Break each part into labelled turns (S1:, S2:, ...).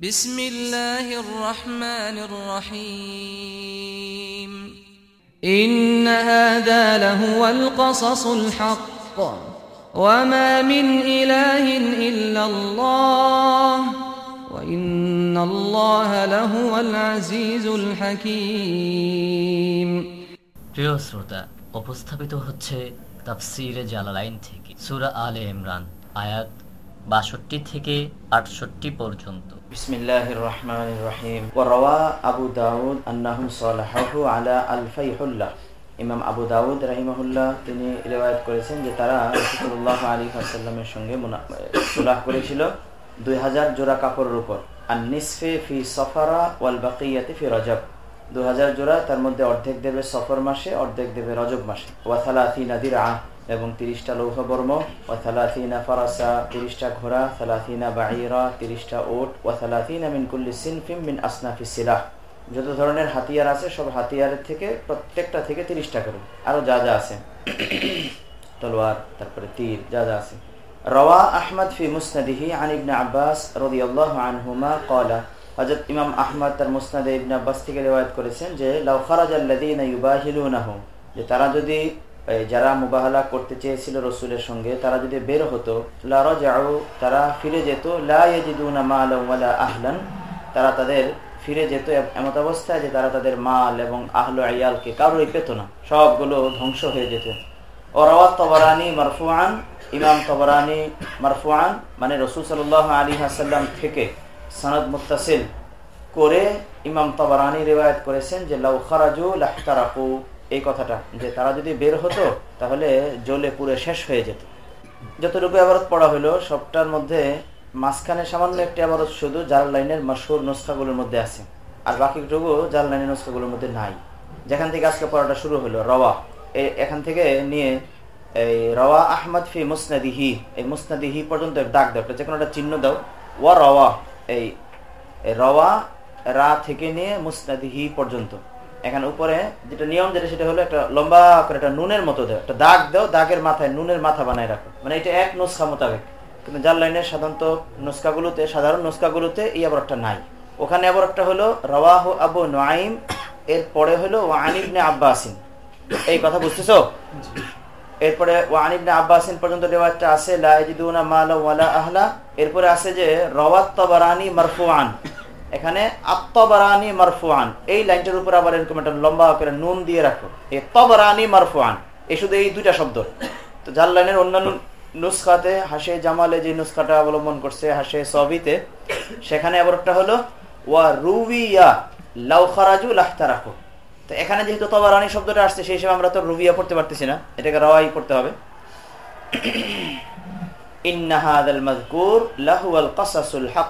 S1: بسم الله الرحمن الرحيم إن هذا لهو القصص الحق وما من إله إلا الله وإن الله لهو العزيز الحكيم
S2: প্রিয় শ্রোতা উপস্থাপিত হচ্ছে তাফসিরে জালালাইন থেকে সূরা আলে ইমরান আয়াত বাষট্টি থেকে আটষট্টি পর্যন্ত
S3: بسم الله الرحمن الرحيم وروى أبو داود أنهم صالحه على ألفي حلة ইমাম আবু দাউদ রাহিমাহুল্লাহ তিনি রেওয়ায়ত করেছেন যে তারা রসুল্লাহ আলী আসাল্লামের সঙ্গে সুলাহ করেছিল দুই হাজার জোড়া কাপড়ের উপর আর নিসফে ফি সফারা ওয়াল বাকিয়াতে ফি রজব দু হাজার জোড়া তার মধ্যে অর্ধেক দেবে সফর মাসে অর্ধেক দেবে রজব মাসে ওয়াথালাথি নাদির আহ এবং তিরিশটা লৌহ বর্ম ওয়াথালাথিনা ফারাসা, তিরিশটা ঘোড়া সালাথিনা বাহিরা তিরিশটা ওট ওয়াথালাথিনা মিন কুল্লি সিনফিম মিন আসনাফি সিলাহ। যত ধরনের হাতিয়ার আছে, সব হাতিয়ারের থেকে প্রত্যেকটা থেকে তিরিশটা করে। আরও যা যা আছে। তলোয়ার, তারপরে তীর, যা যা আছে। রওয়া আহমদ ফি মুসনাদিহি আন ইবনে আব্বাস রাদিয়াল্লাহু আনহুমা ক্বালা। হযরত ইমাম আহমদ তার মুসনাদে ইবনে আব্বাস থেকে রিওয়ায়াত করেছেন যে, লাউ খারাজাল্লাযীনা ইউবাহিলুনাহু যে তারা যদি যারা মুবাহালা করতে চেয়েছিল রসুলের সঙ্গে, তারা যদি বের হতো লারজাউ তারা ফিরে যেত আহলান, তারা তাদের ফিরে যেত এমত অবস্থায় যে তারা তাদের মাল এবং আহল আয়ালকে কারোই পেত না। সবগুলো ধ্বংস হয়ে যেত। ও রওয়াত তবরানি মারফুয়ান ইমাম তবরানি মারফুয়ান মানে রসুল সাল আলী হাসাল্লাম থেকে সনদ মুতাসিল করে ইমাম তবরানি রেওয়ায়ত করেছেন যে, লাউ খারাজু লাহতারাকু। এই কথাটা, যে তারা যদি বের হতো, তাহলে জ্বলে পুরে শেষ হয়ে যেত। যতটুকু আবারত পড়া হলো, সবটার মধ্যে মাঝখানে সামান্য একটি আবারত শুধু জাল লাইনের মশহুর নুস্খাগুলোর মধ্যে আছে। আর বাকিটুকু জাল লাইনের নুস্খাগুলোর মধ্যে নাই। যেখান থেকে আজকে পড়াটা শুরু হলো, রওয়া। এখান থেকে নিয়ে এই রওয়া আহমদ ফি মুসনাদিহি। এই মুসনাদিহি পর্যন্ত ডাক দাও যে কোনো একটা চিহ্ন দাও। ওয়া রওয়া এই রওয়া রা থেকে নিয়ে মুসনাদিহি পর্যন্ত। এখানে উপরে যেটা নিয়ম যেটা, সেটা হলো একটা লম্বা করে একটা নুনের মতো দেয় একটা দাগ দাও, দাগের মাথায় নুনের মাথা বানায় রাখো। মানে এটা এক নুস্খা মোতাবেক। কিন্তু জাল লাইনের সাধারণত নুস্কাগুলোতে সাধারণ নুস্কাগুলোতে এই আবার একটা নাই। ওখানে আবার একটা হলো রওয়াহ আবু নাইম এর পরে হলো ওয়ানিবনে আব্বাসিন। এই কথা বুঝতেছো? এরপরে ওয়ানিবনে আব্বাসিন পর্যন্ত রেওয়াজটা আছে লাইজিদুনা মালা ওয়ালা আহলা। এরপরে আছে যে, রওয়াত তবারানি মারফুয়ান এখানে আত্মবারানি মারফুয়ান এই লাইনটার উপর আবার এরকম একটা লম্বা করে নুন দিয়ে রাখো। এই তবরানি মারফুয়ান এই শুধু এই দুইটা শব্দ। তো জাল লাইনের অন্যান্য নুসখাতে, হাসে জামালে যে নুসখাটা অবলম্বন করছে, হাসে সবিতে, সেখানে আবার একটা হলো, ওয়া রুবিয়া লাউ খারাজু লাহতা রাখো তো এখানে যেহেতু তবরানি শব্দটা আসছে, সেই হিসেবে আমরা তো রুবিয়া পড়তে পারতেছি না, এটাকে রওয়াই পড়তে হবে। ইন্নাহাদাল মাজকুর লাহুয়াল কাসাসুল হক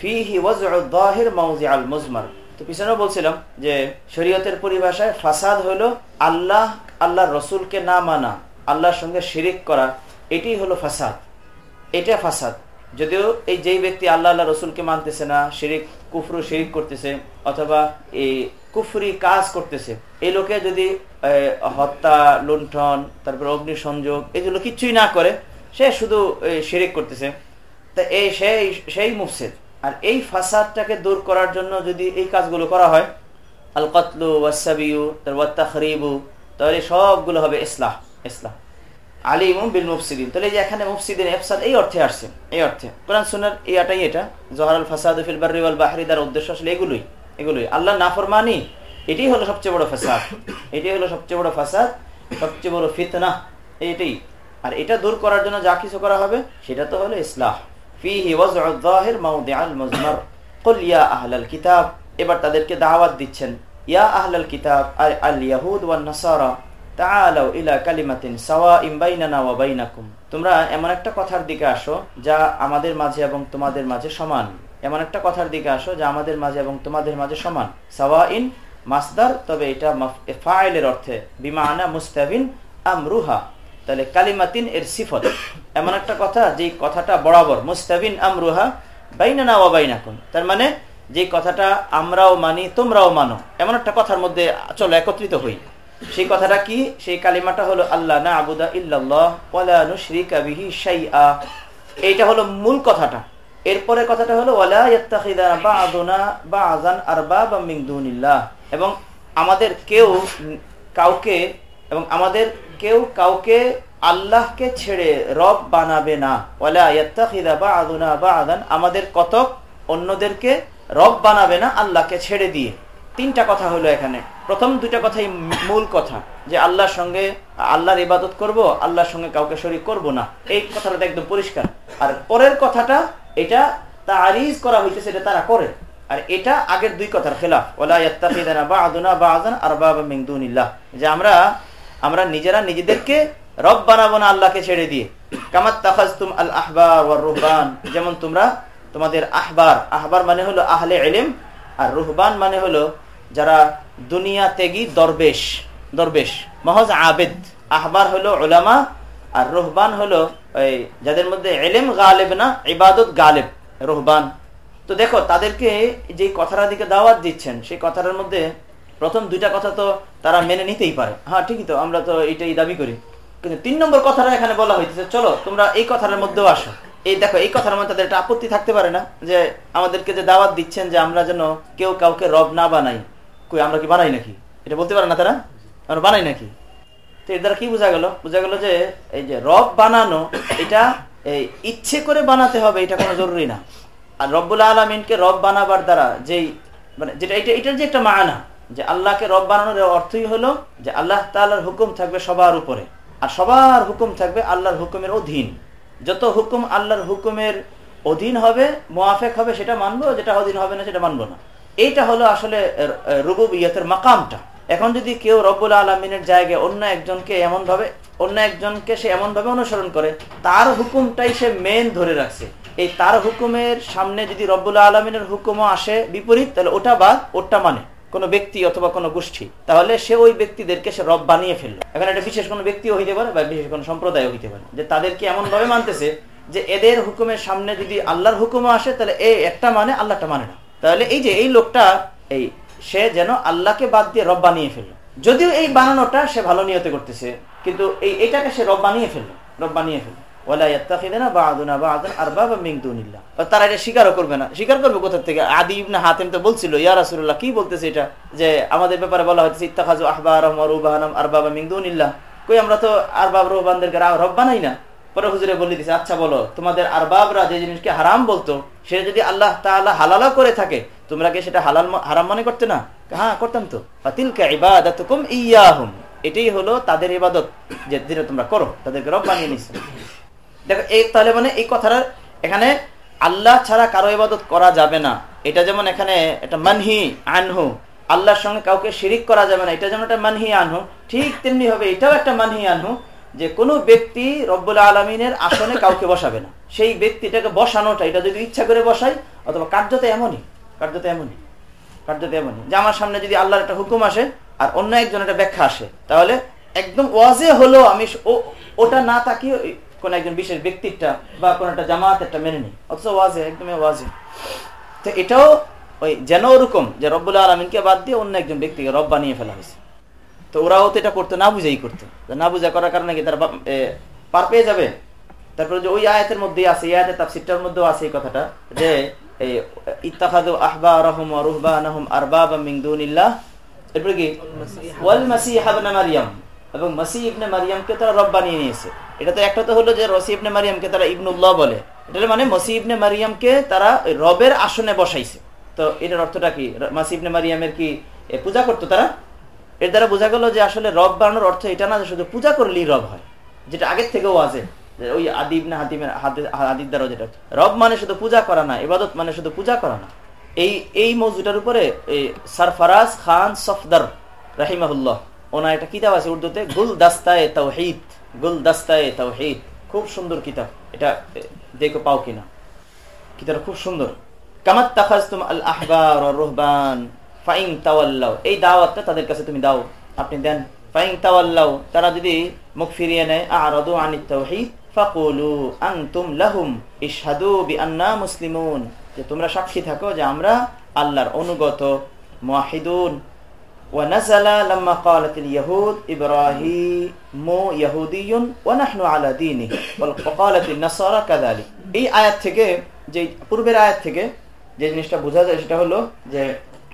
S3: ফিহি বলছিলাম যে শরীয়তের পরিভাষায় ফাসাদ হলো আল্লাহ, আল্লাহর রসুলকে না মানা, আল্লাহর সঙ্গে শিরিক করা, এটি হলো ফাসাদ। এটা ফাসাদ। যদিও এই যেই ব্যক্তি আল্লাহ আল্লাহ রসুলকে মানতেছে না, শিরিক, কুফরু শিরিক করতেছে, অথবা এই কুফরি কাজ করতেছে, এই লোকে যদি হত্যা, লুণ্ঠন, তারপর অগ্নিসংযোগ এগুলো কিচ্ছুই না করে, সে শুধু শিরিক করতেছে। তা এই সেই সেই মুফসিদ। আর এই ফাসাদটাকে দূর করার জন্য যদি এই কাজগুলো করা হয় আল কতলু ওয়াসাবিউ তারপরিবু তাহলে সবগুলো হবে ইসলাহ ইসলাহ। আলিম বিল মুফসিদিন তাহলে এই যে এখানে মুফসিদিন, এফসাদ, এই অর্থে আসছে, এই অর্থে। কোরআন সুনার ইয়াটাই এটা। জহরাল ফাসাদ ফিল বাররি ওয়াল বাহরি, তার উদ্দেশ্য আসলে এগুলোই এগুলোই। আল্লাহ নাফরমানি, এটাই হলো সবচেয়ে বড় ফাসাদ, এটাই হলো সবচেয়ে বড় ফাসাদ, সবচেয়ে বড় ফিতনা, এইটাই। আর এটা দূর করার জন্য যা কিছু করা হবে, সেটা তো হলো ইসলাহ। ফিহি ওয়াজউ যাহির মাউদিআল মুজমার। কুল ইয়া আহলাল কিতাব। এবার তাদেরকে দাওয়াত দিচ্ছেন, ইয়া আহলাল কিতাব, আল ইয়াহুদ ওয়ান নাসারা, তাআলাউ ইলা কালিমাতিন সাওয়াইন বাইনানা তোমরা এমন একটা কথার দিকে আসো যা আমাদের মাঝে এবং তোমাদের মাঝে সমান। এমন একটা কথার দিকে আসো যা আমাদের মাঝে এবং তোমাদের মাঝে সমান। সাওয়া ইন মাসদার, তবে এটা ফাইলের অর্থে। বিমানা মুস্তাবিন আমরুহা। তাহলে কালিমাতিন এর সিফত। এমন একটা কথা যে কথাটা বরাবর, মুস্তাবিন আমরুহা বাইনা না বাইনাকুন তার মানে যে কথাটা আমরাও মানি, তোমরাও মানো। এমন একটা কথার মধ্যে চলো একত্রিত হই। সেই কথাটা কি? সেই কালিমাটা হলো আল্লাহ না আবুদা শাইআ। এইটা হলো মূল কথাটা। এরপরে কথাটা হলো এবং আমাদের কেউ কাউকে, এবং আমাদের কেউ কাউকে আল্লাহকে ছেড়ে রব বানাবে না। আমাদের কতক অন্যদেরকে রব বানাবে না, আল্লাহকে ছেড়ে দিয়ে। তিনটা কথা হলো এখানে। প্রথম দুইটা কথাই মূল কথা, যে আল্লাহর সঙ্গে আল্লাহর ইবাদত করব, আল্লাহর সঙ্গে কাউকে শরিক করব না। এই কথাটা একদম পরিষ্কার। আর পরের কথাটা, এটা তারিজ করা হইতেছে, এটা তারা করে। আর এটা আগের দুই কথার খেলাফ। ওলা বা আদুনা বা আদান আর বা মিংদুন যে আমরা আমরা নিজেরা নিজেদেরকে রব বানাবো না আল্লাহকে ছেড়ে দিয়ে। কামাত তাফাজতুম আল আহবার রুহবান। যেমন তোমরা তোমাদের আহবার আহবার মানে হলো আহলে এলিম আর রুহবান মানে হলো যারা দুনিয়া তেগি দরবেশ দরবেশ, মহজ আবেদ। আহবার হলো ওলামা আর রোহবান হলো ওই যাদের মধ্যে এলেম গালেব না, ইবাদত গালেব, রুহবান। তো দেখো, তাদেরকে যে কথাটার দিকে দাওয়াত দিচ্ছেন, সেই কথাটার মধ্যে প্রথম দুইটা কথা তো তারা মেনে নিতেই পারে। হ্যাঁ ঠিকই তো, আমরা তো এটাই দাবি করি। কিন্তু তিন নম্বর কথাটা এখানে বলা হইতেছে, চলো তোমরা এই কথাটার মধ্যেও আসো। এই দেখো, এই কথার মধ্যে তাদের একটা আপত্তি থাকতে পারে না, যে আমাদেরকে যে দাওয়াত দিচ্ছেন যে আমরা যেন কেউ কাউকে রব না বানাই। কই, আমরা কি বানাই নাকি? এটা বলতে পারে না তারা? আমরা বানাই নাকি? তো এর দ্বারা কি বোঝা গেল? বোঝা গেল যে এই যে রব বানানো, এটা এই ইচ্ছে করে বানাতে হবে, এটা কোনো জরুরি না। আর রব্বুল আলমিনকে রব বানাবার দ্বারা যেই মানে যেটা, এটা, এটার যে একটা মানা যে আল্লাহকে রব বানানোর অর্থই হলো যে আল্লাহ তাল্লাহার হুকুম থাকবে সবার উপরে। আর সবার হুকুম থাকবে আল্লাহর হুকুমের অধীন। যত হুকুম আল্লাহর হুকুমের অধীন হবে মোয়াফেক হবে, সেটা মানবো, যেটা অধীন হবে না, সেটা মানবো না। এইটা হলো আসলে রুবুবিয়তের মাকামটা। এখন যদি কেউ রব্বুল আলমিনের জায়গায় অন্য একজনকে এমন ভাবে অন্য একজনকে সে এমন ভাবে অনুসরণ করে, তার হুকুমটাই সে মেন ধরে রাখছে। এই তার হুকুমের সামনে যদি রব্বুল আলমিনের হুকুমও আসে বিপরীত, তাহলে ওটা বা ওটা মানে। কোনো ব্যক্তি অথবা কোনো গোষ্ঠী, তাহলে সে ওই ব্যক্তিদেরকে সে রব বানিয়ে ফেলল। এখন এটা বিশেষ কোনো ব্যক্তিও হইতে পারে বা বিশেষ কোনো সম্প্রদায় হইতে পারে। যে তাদেরকে এমন ভাবে মানতেছে যে এদের হুকুমের সামনে যদি আল্লাহর হুকুমও আসে, তাহলে এ একটা মানে আল্লাহটা মানে না। তাহলে এই যে এই লোকটা, এই সে যেন আল্লাহকে বাদ দিয়ে রব বানিয়ে ফেলল। যদিও এই বানানোটা সে ভালো নিয়তে করতেছে, কিন্তু এই এটাকে সে রব বানিয়ে ফেলল, রব বানিয়ে ফেলল। তারা এটা করবে না। স্বীকার করবে কোথা থেকে? আদি তো বলছিল কি বলতেছে এটা? যে আমাদের ব্যাপারে বলা বানাই না। পরে বলে দিছে আচ্ছা বলো, তোমাদের আরবাবরা যে জিনিসকে হারাম বলতো সেটা যদি আল্লাহ তাআলা হালালা করে থাকে, তোমরা কি সেটা হালাল হারাম মনে করতে না? হ্যাঁ করতাম তো। ফাতিলকা ইয়াহুম। এটাই হলো তাদের ইবাদত, যে তোমরা করো, তাদেরকে রব বানিয়ে নিছো। দেখো, এই তাহলে মানে এই কথাটা এখানে আল্লাহ ছাড়া কারও ইবাদত করা যাবে না। এটা যেমন এখানে এটা মানহি আনহু, আল্লাহর সঙ্গে কাউকে শিরিক করা যাবে না, এটা যেমন একটা মানহি আনহু, ঠিক তেমনি হবে এটাও একটা মানহি আনহু যে কোনো ব্যক্তি রব্বুল আলমিনের আসনে কাউকে বসাবে না। সেই ব্যক্তিটাকে বসানোটা, এটা যদি ইচ্ছা করে বসাই, অথবা কার্যতে এমনই কার্যতে এমনই কার্যতে এমনই। যে আমার সামনে যদি আল্লাহর একটা হুকুম আসে আর অন্য একজন একটা ব্যাখ্যা আসে, তাহলে একদম ওয়াজে হলো আমি ওটা না তাকিয়ে কোন একজন বিশেষ ব্যক্তিরটা বা কোন একটা জামাত একটা মেনে নিই। অথচ ওয়াজে একদমই ওয়াজে তো এটাও ওই যেন ওরকম যে রব্বুল আলমিনকে বাদ দিয়ে অন্য একজন ব্যক্তিকে রব বানিয়ে ফেলা হয়েছে। তো ওরাও তো এটা করতো, না বুঝেই করতো। না বুঝা করার কারণে কি তারা পার পেয়ে যাবে? তারপরে যে ওই আয়াতের মধ্যেই আছে, এই আয়াতের তাফসিরটার মধ্যেও আছে এই কথাটা, যে ইত্তাখাদু আহবা রহম রুহবা নহম আরবাব মিংদুনিল্লাহ এরপরে কি? ওয়াল মাসি ইবনে মারিয়াম। এবং মাসি ইবনে মারিয়ামকে তারা রব বানিয়ে নিয়েছে। এটা তো একটা তো হলো যে রসি ইবনে মারিয়ামকে তারা ইবনুল্লাহ বলে। এটা মানে মসি ইবনে মারিয়ামকে তারা রবের আসনে বসাইছে। তো এটার অর্থটা কি? মাসি ইবনে মারিয়ামের কি পূজা করতো তারা? এর দ্বারা বোঝা গেল যে আসলে রব বানানোর অর্থ এটা না যে শুধু পূজা করলেই রব হয়। যেটা আগের থেকেও আছে। ওই আদিব না হাতিমের আদির দ্বারা যেটা রব মানে শুধু পূজা করা না, ইবাদত মানে শুধু পূজা করা না। এই এই মসজিদের উপরে সারফারাজ খান সফদার রাহিমাহুল্লাহ, ওনার একটা কিতাব আছে উর্দুতে গুল দাস্তায় তাওহিদ। গুল দাস্তায় তাওহিদ। খুব সুন্দর কিতাব। এটা দেখো পাও কিনা? কিতাবটা খুব সুন্দর। কামাত তাখাজতুম আল আহবার রুহবান ফাইন তাওয়াল্লাও এই দাওয়াতটা তাদের কাছে তুমি দাও। আপনি দেন। ফাইন তাওয়াল্লাও তারা যদি মুখ ফিরিয়ে নেয়, আরাদু আনিত তাওহীদ, ফাকুলু আনতুম লাহুম, ইশহাদু বিআন্না মুসলিমুন। যে তোমরা সাক্ষী থাকো যে আমরা আল্লাহর অনুগত মুয়াহিদুন ونزل لما قالت اليهود إبراهيم يهودي ونحن على دينه وقالت النصارى كذلك এই আয়াত থেকে যে পূর্বের আয়াত থেকে যে জিনিসটা বোঝা যায় সেটা হলো যে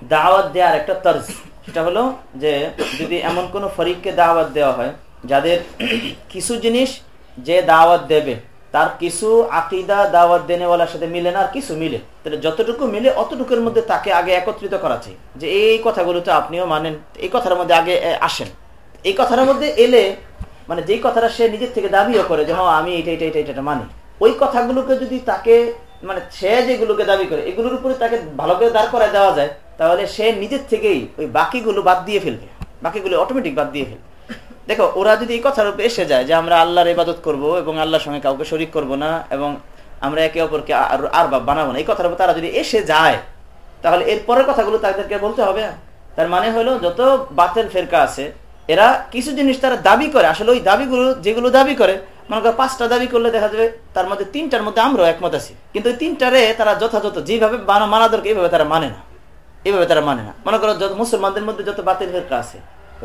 S3: দাওয়াত দেওয়ার একটা তর্জ সেটা হলো যে যদি এমন কোন ফরিককে দাওয়াত দেওয়া হয় যাদের কিছু জিনিস যে দাওয়াত দেবে তার কিছু আকিদা, দাওয়াত দেনেওয়ালার সাথে মিলে না, আর কিছু মিলে। তাহলে যতটুকু মিলে, অতটুকুর মধ্যে তাকে আগে একত্রিত করা চাই। যে এই কথাগুলো তো আপনিও মানেন, এই কথার মধ্যে আগে আসেন। এই কথার মধ্যে এলে মানে যেই কথাটা সে নিজের থেকে দাবিও করে, যে হ্যাঁ আমি এটা এটা এটা এটা মানি। ওই কথাগুলোকে যদি তাকে মানে সে যেগুলোকে দাবি করে, এগুলোর উপরে তাকে ভালো করে দাঁড় করায় দেওয়া যায়, তাহলে সে নিজের থেকেই ওই বাকিগুলো বাদ দিয়ে ফেলবে। বাকিগুলো অটোমেটিক বাদ দিয়ে ফেলবে। দেখো, ওরা যদি এই কথার উপরে এসে যায় যে আমরা আল্লাহর ইবাদত করব এবং আল্লাহর সঙ্গে কাউকে শরিক করব না এবং আমরা একে অপরকে আর বাপ বানাবো না, এই কথার উপর তারা যদি এসে যায়, তাহলে এর পরের কথাগুলো তাদেরকে বলতে হবে। তার মানে হলো, যত বাতেল ফেরকা আছে, এরা কিছু জিনিস তারা দাবি করে। আসলে ওই দাবিগুলো, যেগুলো দাবি করে, মনে করো পাঁচটা দাবি করলে দেখা যাবে তার মধ্যে তিনটার মধ্যে আমরাও একমত আছি। কিন্তু তিনটারে তারা যথাযথ, যেভাবে মানা দরকার এইভাবে তারা মানে না। এইভাবে তারা মানে না। মনে করো, যত মুসলমানদের মধ্যে যত বাতিল ফেরকা আছে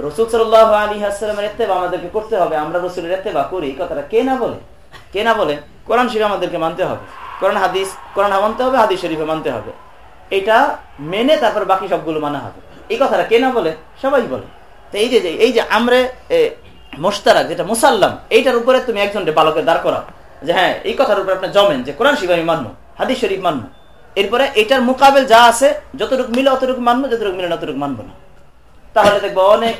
S3: রসুল সাল্লাহ আলী আসসালামের এত্তেবা আমাদেরকে করতে হবে। আমরা রসুলের এত্তেবা করি। কথাটা কে না বলে? কে না বলে? কোরআন শরীফ আমাদেরকে মানতে হবে। কোরআন হাদিস, কোরআন মানতে হবে, হাদিস শরীফে মানতে হবে। এটা মেনে তারপর বাকি সবগুলো মানা হবে। এই কথাটা কে না বলে? সবাই বলে। তো এই যে এই যে আমরা মোস্তারাক যেটা মুসাল্লাম, এইটার উপরে তুমি একজন বালকের দাঁড় করা যে হ্যাঁ এই কথার উপরে আপনি জমেন যে কোরআন শরীফ আমি মানবো, হাদিস শরীফ মানবো। এরপরে এটার মোকাবেল যা আছে, যতটুকু মিলে অতটুকু মানবো, যতটুকু মিলে অতটুকু মানবো না। তাহলে দেখব অনেক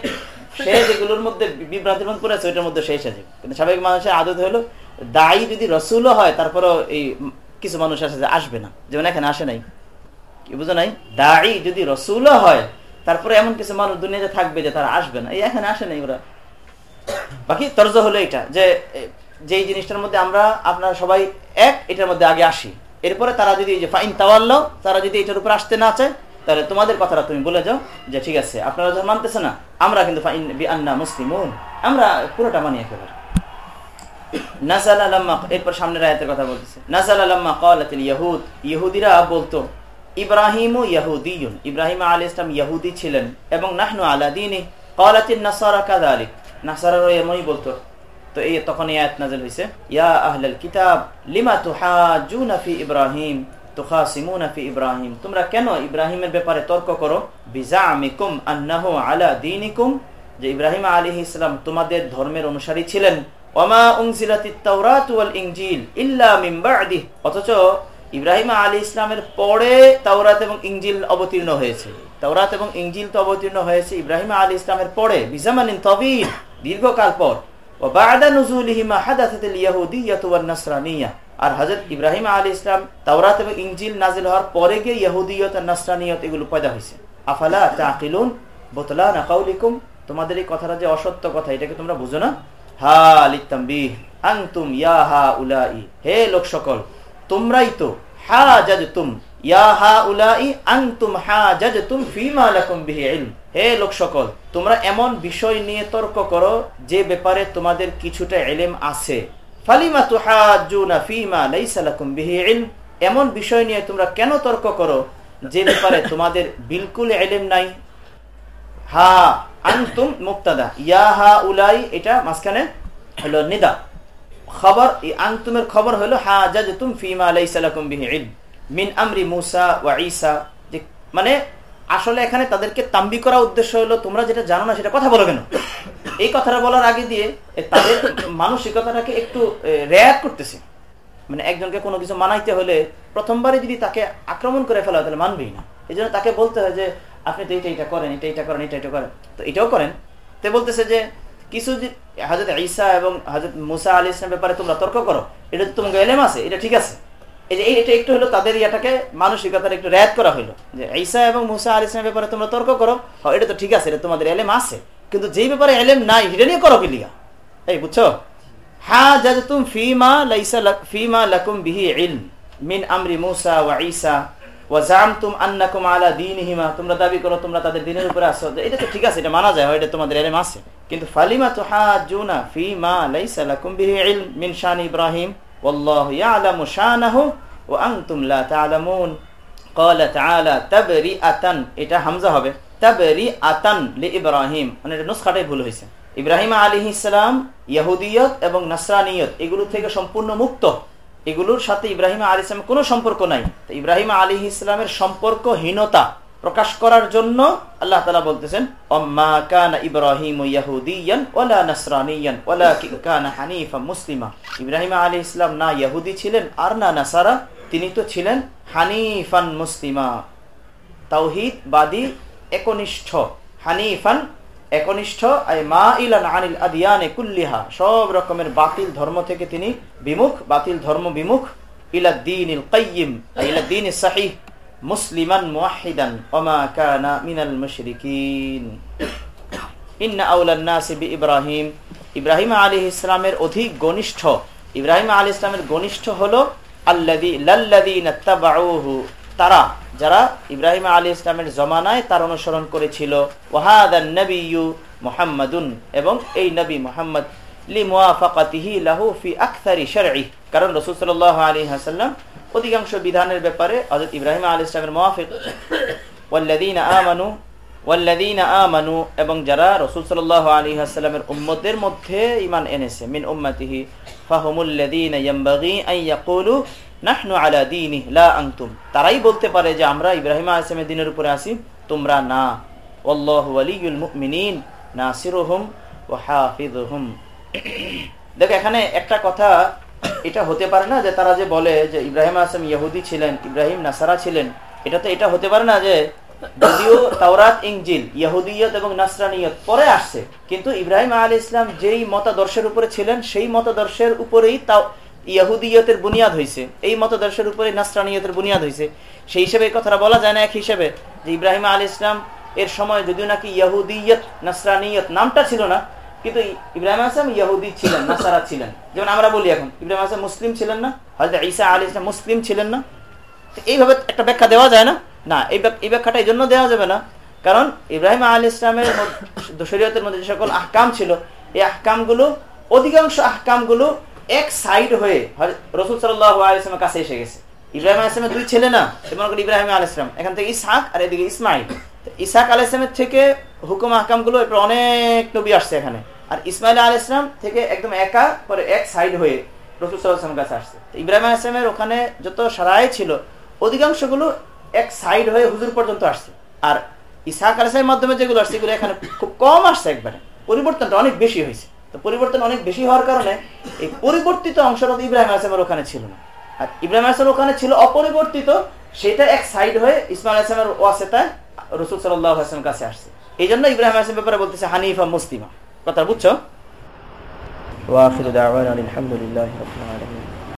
S3: সে যেগুলোর মধ্যে বিভ্রান্তির মধ্যে পড়েছে ওইটার মধ্যে শেষ আছে। কিন্তু স্বাভাবিক মানুষের আদত হলো, দায়ী যদি রসুলও হয়, তারপরেও এই কিছু মানুষ আসে যে আসবে না। যেমন এখানে আসে নাই। কি বুঝো নাই? দায়ী যদি রসুলও হয় তারপরে এমন কিছু মানুষ দুনিয়াতে থাকবে যে তারা আসবে না। এই এখানে আসে নাই ওরা। বাকি তর্জ হলো এটা, যে যেই জিনিসটার মধ্যে আমরা, আপনারা সবাই এক, এটার মধ্যে আগে আসি। এরপরে তারা যদি যে ফাইন তাওয়াল্ল তারা যদি এটার উপর আসতে না চায় তাহলে তোমাদের কথাটা তুমি বলে যাও যে ঠিক আছে, আপনারা যখন মানতেছে না, আমরা কিন্তু মুসলিম আমরা পুরোটা মানি একেবারে। আলী বলতো। তো এই তখন আয়াত ইয়া কিতাব, লিমা তুহাজুনা ইব্রাহিম? তুখাসিমুনাফি ইব্রাহিম। তোমরা কেন ইব্রাহিমের ব্যাপারে তর্ক করো? আলা যে ইব্রাহিম আলী ইসলাম তোমাদের ধর্মের অনুসারী ছিলেন। ওমা ইনজিল ইল্লা অথচ ইব্রাহিম আলী ইসলামের পরে তাওরাত এবং ইংজিল অবতীর্ণ হয়েছে। তাওরাত এবং ইংজিল তো অবতীর্ণ হয়েছে ইব্রাহিম আলী ইসলামের পরে, বিজামানিন তবির, দীর্ঘকাল পর। ও বাদা হাদাথাতিল ইয়াহুদিয়াতু ওয়ান নাসরানিয়া। আর হজরত ইব্রাহিম আলী ইসলাম তাওরাত এবং ইংজিল নাজিল হওয়ার পরে গিয়ে ইহুদিয়ত নাসরানিয়ত এগুলো পয়দা হয়েছে আফালা তাকিলুন? বোতলা নাকাউলিকুম তোমাদের এই কথাটা যে অসত্য কথা এটাকে তোমরা বুঝো না? হা লিতাম্বিহ আনতুম ইয়া হা উলাই হে লোক সকল, তোমরাই তো হা জাজতুম ইয়া হা উলাই আনতুম হা জাজতুম ফিমা লাকুম বিহি ইলম। হে লোক সকল, তোমরা এমন বিষয় নিয়ে তর্ক করো যে ব্যাপারে তোমাদের কিছুটা এলেম আছে। এমন বিষয় নিয়ে তোমরা কেন তর্ক করো? যে ব্যাপারে তোমাদের বিলকুল এলেম নাই। হা মুক্তাদা। ইয়া হা উলাই, এটা মাঝখানে হলো নিদা। খবর আনতুমের খবর হলো, হা জাজতুম ফিমা লাইসালাকুম বিহি ইলম। মিন আমরি মুসা ওয়া ঈসা। মানে আসলে এখানে তাদেরকে তাম্বি করা উদ্দেশ্য হলো, তোমরা যেটা জানো না, সেটা কথা বলো কেন? এই কথাটা বলার আগে দিয়ে তাদের মানসিকতাটাকে একটু রেয়াত করতেছে। মানে একজনকে কোনো কিছু মানাইতে হলে প্রথমবারে যদি তাকে আক্রমণ করে ফেলা হয়, তাহলে মানবেই না। এই জন্য তাকে বলতে হয় যে, আপনি তো এইটা এইটা করেন এটা এটা করেন এটা এটা করেন। তো এটাও করেন। তো বলতেছে যে, কিছু হাজরত ঈসা এবং হাজরত মুসা আলী ইসলাম ব্যাপারে তোমরা তর্ক করো। এটা তোমাকে এলেম আছে, এটা ঠিক আছে। এই যে এটা একটু হলো তাদের ইয়াটাকে, মানসিকতার একটু রেয়াত করা হলো যে, ঈসা এবং মুসা আলী ইসলামের ব্যাপারে তোমরা তর্ক করো। এটা তো ঠিক আছে, এটা তোমাদের এলেম আছে। কিন্তু যেই ব্যাপারে এলেম নাই হিটা নিয়ে করো কিলিয়া এই বুঝছো হা জাজতুম ফিমা লাইসা ফিমা লাকুম বিহি ইলম মিন আমরি মুসা ওয়া ঈসা ওয়াজামতুম আন্নাকুম আলা দীনহিমা তোমরা দাবি করো তোমরা তাদের দিনের উপরে আছো এটা তো ঠিক আছে এটা মানা যায় এটা তোমাদের এলেম আছে কিন্তু ফালিমা তুহাজুনা ফি মা লাইসা লাকুম বিহি ইলম মিন শান ইব্রাহিম والله يعلم شانه وانتم لا تعلمون قال تعالى تبرئة এটা হামজা হবে তাবরিআতান লিইব্রাহিম মানে এটা নুসখাটাই ভুল হয়েছে। ইব্রাহিম আলাইহিস সালাম ইহুদিয়ত এবং নাসরানিয়ত, এগুলো থেকে সম্পূর্ণ মুক্ত। এগুলোর সাথে ইব্রাহিম আলী ইসলামের কোনো সম্পর্ক নাই। ইব্রাহিম আলী ইসলামের সম্পর্কহীনতা প্রকাশ করার জন্য আল্লাহ তালা বলতেছেন ইব্রাহিম মুসলিমা। ইব্রাহিম আলী ইসলাম না ইয়াহুদি ছিলেন আর না নাসারা, তিনি তো ছিলেন হানিফান মুসলিমা। তাওহিদ বাদী একনিষ্ঠ, হানিফান একনিষ্ঠ, আই মা ইলান আনিল আদিয়ানে কুল্লিহা। সব রকমের বাতিল ধর্ম থেকে তিনি বিমুখ, বাতিল ধর্ম বিমুখ। ইলাদ্দিন কাইয়িম ইলাদ্দিন সাহিহ, মুসলিমান মুওয়াহিদান ওমা কানা মিনাল মুশরিকিন। ইন্না আউলান বি ইব্রাহিম। ইব্রাহিম আলাইহিস ইসলামের অধিক ঘনিষ্ঠ। ইব্রাহিম আলাইহিস ইসলামের ঘনিষ্ঠ হলো আল্লাযী, লাল্লাযীনা তাবাউহু। তারা, যারা ইব্রাহিম আলী ইসলামের জমানায় তার অনুসরণ করেছিল। ওয়াহাদান নবীয়ু মোহাম্মদুন, এবং এই নবী মোহাম্মদ কারণ রাসূল সাল্লাল্লাহু আলাইহি ওয়াসাল্লাম অধিকাংশ বিধানের ব্যাপারে হযরত ইব্রাহিম আলী ইসলামের মুওয়াফিক। ওয়াল্লাযীনা আমানু ওয়াল্লাযীনা আমানু, এবং যারা রাসূল সাল্লাল্লাহু আলাইহি ওয়াসাল্লামের উম্মতদের মধ্যে ঈমান এনেছে, মিন উম্মতিহি, ফাহুমুল্লাযীনা ইয়ানবাগী আন ইয়াকুলু নাহনু আলা দীনি লা আনতুম। তারাই বলতে পারে যে আমরা ইব্রাহিম আলাইহিসসালামের দিনের উপরে আছি, তোমরা না। দেখো, এখানে একটা কথা, এটা হতে পারে না যে তারা যে বলে যে ইব্রাহিম আসলাম ইহুদি ছিলেন, ইব্রাহিম নাসারা ছিলেন। এটা তো, এটা হতে পারে না যে যদিও তাওরাত ইংজিল ইহুদিয়ত এবং নাসরানিয়ত পরে আসছে, কিন্তু ইব্রাহিম আলী ইসলাম যেই মতাদর্শের উপরে ছিলেন, সেই মতাদর্শের উপরেই ইয়াহুদিয়তের বুনিয়াদ হয়েছে এই মতদর্শের উপরে নাসরানিয়তের বুনিয়াদ হয়েছে সেই হিসেবে কথাটা বলা যায় না এক হিসেবে যে ইব্রাহিম আলী ইসলাম এর সময় যদিও নাকি ইয়াহুদিয়ত নাসরানিয়ত নামটা ছিল না, কিন্তু ইব্রাহিম আসলাম ইয়াহুদি ছিলেন, নাসারা ছিলেন। যেমন আমরা বলি এখন, ইব্রাহিম আসলাম মুসলিম ছিলেন না হয়তো ঈসা আলী ইসলাম মুসলিম ছিলেন না। এইভাবে একটা ব্যাখ্যা দেওয়া যায় না? না, এই এই ব্যাখ্যাটা এই জন্য দেওয়া যাবে না, কারণ ইব্রাহিম আলী ইসলামের শরীয়তের মধ্যে যে সকল আহকাম ছিল, এই আহকামগুলো, অধিকাংশ আহকামগুলো এক সাইড হয়ে রসুল সাল্লামের কাছে এসে গেছে। ইব্রাহিম আলাইসলামের দুই ছেলে না মনে করি ইব্রাহিম আলাইসলাম এখান থেকে ইসাক আর এদিকে ইসমাইল ইসাক আলাইসলামের থেকে হুকুম আহকামগুলো অনেক নবী আসছে এখানে। আর ইসমাইল আল ইসলাম থেকে একদম একা, পরে এক সাইড হয়ে রসুল সাল্লাহামের কাছে আসছে। ইব্রাহিম আলাইসলামের ওখানে যত সারাই ছিল অধিকাংশগুলো এক সাইড হয়ে হুজুর পর্যন্ত আসছে। আর ইসাক আলাইসলামের মাধ্যমে যেগুলো আসছে, এগুলো এখানে খুব কম আসছে একবারে। পরিবর্তনটা অনেক বেশি হয়েছে। তো পরিবর্তন অনেক বেশি হওয়ার কারণে এই পরিবর্তিত অংশটা ইব্রাহিম আসলামের ওখানে ছিল না। আর ইব্রাহিম আসলাম ওখানে ছিল অপরিবর্তিত, সেটা এক সাইড হয়ে ইসমাইল আসলামের ওয়াসেতায় রসুল সাল্লাহ আসলামের কাছে আসছে। এই জন্য ইব্রাহিম আসলাম ব্যাপারে বলতেছে হানিফা মুস্তিমা কথা বুঝছ? দাওয়ানা আলহামদুলিল্লাহ